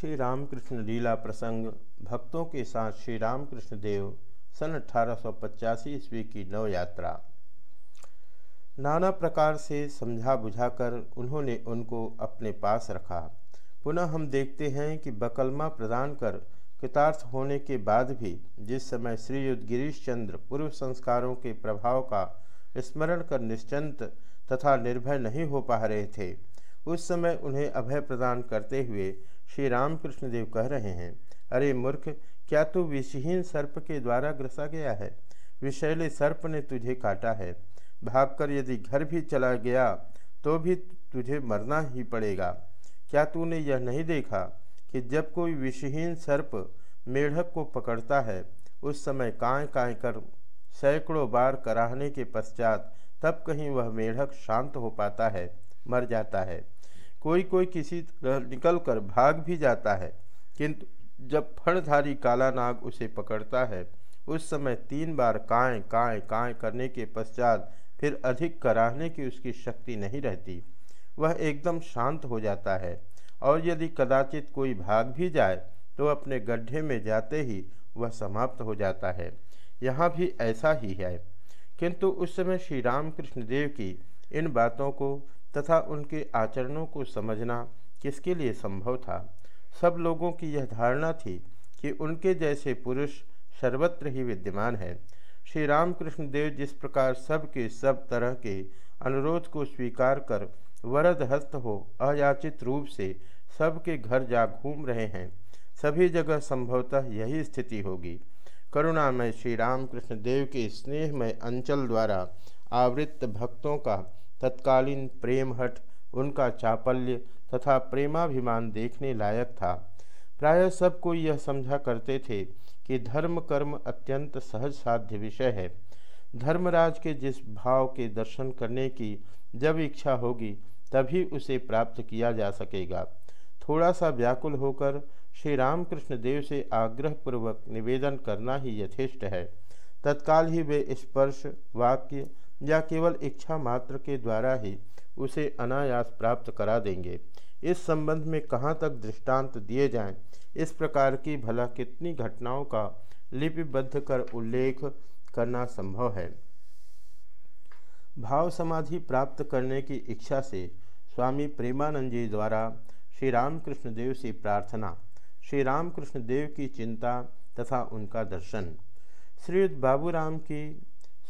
श्री रामकृष्ण लीला प्रसंग, भक्तों के साथ श्री रामकृष्ण देव सन अठारह सौ ईस्वी की नव यात्रा। नाना प्रकार से समझा बुझाकर उन्होंने उनको अपने पास रखा। पुनः हम देखते हैं कि बकलमा प्रदान कर कृतार्थ होने के बाद भी जिस समय श्रीयुद्ध गिरीश चंद्र पूर्व संस्कारों के प्रभाव का स्मरण कर निश्चिंत तथा निर्भय नहीं हो पा रहे थे, उस समय उन्हें अभय प्रदान करते हुए श्री रामकृष्ण देव कह रहे हैं, अरे मूर्ख, क्या तू विषहीन सर्प के द्वारा ग्रसा गया है? विषैले सर्प ने तुझे काटा है। भागकर यदि घर भी चला गया तो भी तुझे मरना ही पड़ेगा। क्या तूने यह नहीं देखा कि जब कोई विषहीन सर्प मेढक को पकड़ता है, उस समय काय काय कर सैकड़ों बार कराहने के पश्चात तब कहीं वह मेढक शांत हो पाता है, मर जाता है। कोई कोई किसी तरह निकल कर भाग भी जाता है, किंतु जब फणधारी काला नाग उसे पकड़ता है, उस समय तीन बार काय काय काय करने के पश्चात फिर अधिक कराहने की उसकी शक्ति नहीं रहती। वह एकदम शांत हो जाता है और यदि कदाचित कोई भाग भी जाए तो अपने गड्ढे में जाते ही वह समाप्त हो जाता है। यहाँ भी ऐसा ही है। किंतु उस समय श्री रामकृष्ण देव की इन बातों को तथा उनके आचरणों को समझना किसके लिए संभव था। सब लोगों की यह धारणा थी कि उनके जैसे पुरुष सर्वत्र ही विद्यमान है। श्री रामकृष्ण देव जिस प्रकार सब के सब तरह के अनुरोध को स्वीकार कर वरद हस्त हो, अयाचित रूप से सबके घर जा घूम रहे हैं, सभी जगह संभवतः यही स्थिति होगी। करुणामय श्री रामकृष्ण देव के स्नेहमय अंचल द्वारा आवृत्त भक्तों का तत्कालीन प्रेम हट उनका चापल्य तथा प्रेमाभिमान देखने लायक था। प्राय सब कोई यह समझा करते थे कि धर्म कर्म अत्यंत सहज साध्य विषय है। धर्मराज के जिस भाव के दर्शन करने की जब इच्छा होगी, तभी उसे प्राप्त किया जा सकेगा। थोड़ा सा व्याकुल होकर श्री रामकृष्ण देव से आग्रहपूर्वक निवेदन करना ही यथेष्ट है। तत्काल ही वे स्पर्श, वाक्य या केवल इच्छा मात्र के द्वारा ही उसे अनायास प्राप्त करा देंगे। इस संबंध में कहाँ तक दृष्टांत दिए जाएँ, इस प्रकार की भला कितनी घटनाओं का लिपिबद्ध कर उल्लेख करना संभव है। भाव समाधि प्राप्त करने की इच्छा से स्वामी प्रेमानंद जी द्वारा श्री रामकृष्ण देव से प्रार्थना श्री रामकृष्ण देव की चिंता तथा उनका दर्शन। श्री बाबूराम की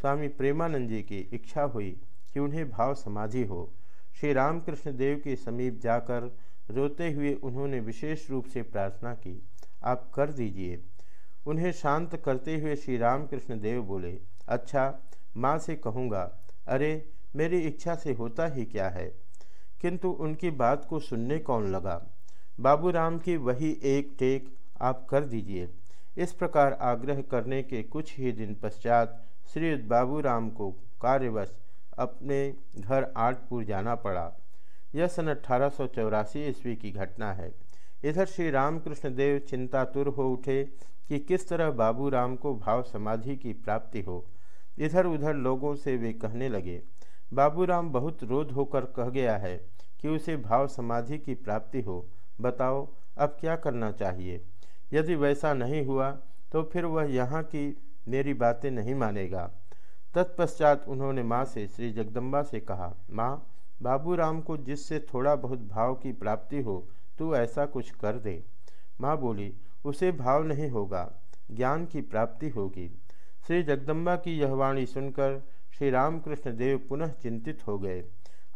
स्वामी प्रेमानंद जी की इच्छा हुई कि उन्हें भाव समाधि हो। श्री रामकृष्ण देव के समीप जाकर रोते हुए उन्होंने विशेष रूप से प्रार्थना की, आप कर दीजिए। उन्हें शांत करते हुए श्री रामकृष्ण देव बोले अच्छा माँ से कहूँगा, अरे, मेरी इच्छा से होता ही क्या है? किंतु उनकी बात को सुनने कौन लगा? बाबू राम की वही एक टेक, आप कर दीजिए। इस प्रकार आग्रह करने के कुछ ही दिन पश्चात श्री बाबूराम को कार्यवश अपने घर आठपुर जाना पड़ा। यह सन अठारह ईस्वी की घटना है। इधर श्री रामकृष्ण देव चिंतातुर हो उठे कि किस तरह बाबूराम को भाव समाधि की प्राप्ति हो। इधर उधर लोगों से वे कहने लगे बाबूराम बहुत रोध होकर कह गया है कि उसे भाव समाधि की प्राप्ति हो। बताओ, अब क्या करना चाहिए? यदि वैसा नहीं हुआ तो फिर वह यहाँ की मेरी बातें नहीं मानेगा। तत्पश्चात उन्होंने माँ से, श्री जगदम्बा से कहा, माँ बाबूराम को जिससे थोड़ा बहुत भाव की प्राप्ति हो, तू ऐसा कुछ कर दे। माँ बोली, उसे भाव नहीं होगा, ज्ञान की प्राप्ति होगी। श्री जगदम्बा की यह वाणी सुनकर श्री रामकृष्ण देव पुनः चिंतित हो गए।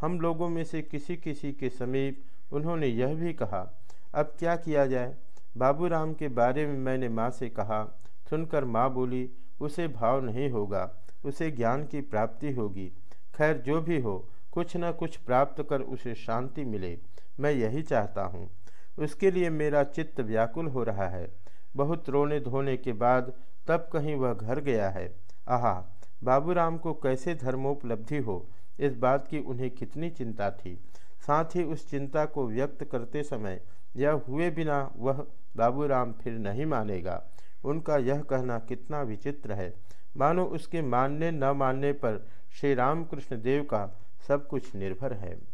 हम लोगों में से किसी किसी के समीप, उन्होंने यह भी कहा, अब क्या किया जाए? बाबूराम के बारे में मैंने माँ से कहा सुनकर माँ बोली, उसे भाव नहीं होगा, उसे ज्ञान की प्राप्ति होगी। खैर, जो भी हो, कुछ न कुछ प्राप्त कर उसे शांति मिले, मैं यही चाहता हूँ। उसके लिए मेरा चित्त व्याकुल हो रहा है। बहुत रोने धोने के बाद तब कहीं वह घर गया है। आहा, बाबूराम को कैसे धर्मोपलब्धि हो? इस बात की उन्हें कितनी चिंता थी। साथ ही उस चिंता को व्यक्त करते समय, यह हुए बिना वह बाबूराम फिर नहीं मानेगा। उनका यह कहना कितना विचित्र है। मानो उसके मानने न मानने पर श्री रामकृष्ण देव का सब कुछ निर्भर है।